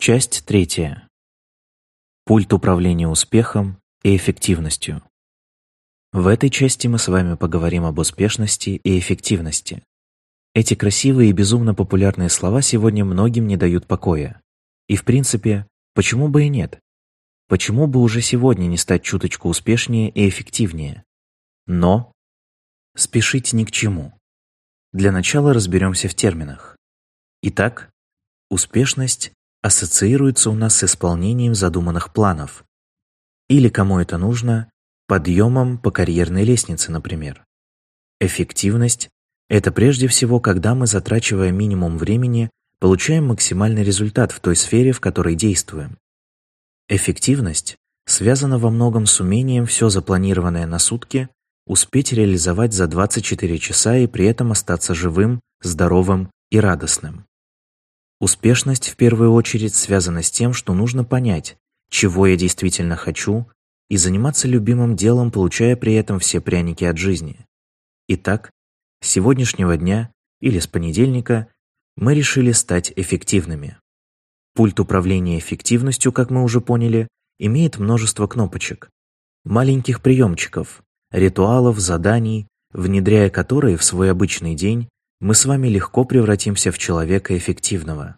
Часть третья. Пульт управления успехом и эффективностью. В этой части мы с вами поговорим об успешности и эффективности. Эти красивые и безумно популярные слова сегодня многим не дают покоя. И в принципе, почему бы и нет? Почему бы уже сегодня не стать чуточку успешнее и эффективнее? Но спешить ни к чему. Для начала разберемся в терминах. Итак, успешность ассоциируется у нас с исполнением задуманных планов. Или кому это нужно, подъемом по карьерной лестнице, например. Эффективность – это прежде всего, когда мы, затрачивая минимум времени, получаем максимальный результат в той сфере, в которой действуем. Эффективность связана во многом с умением все запланированное на сутки успеть реализовать за 24 часа и при этом остаться живым, здоровым и радостным. Успешность в первую очередь связана с тем, что нужно понять, чего я действительно хочу, и заниматься любимым делом, получая при этом все пряники от жизни. Итак, с сегодняшнего дня или с понедельника мы решили стать эффективными. Пульт управления эффективностью, как мы уже поняли, имеет множество кнопочек, маленьких приемчиков, ритуалов, заданий, внедряя которые в свой обычный день, мы с вами легко превратимся в человека эффективного.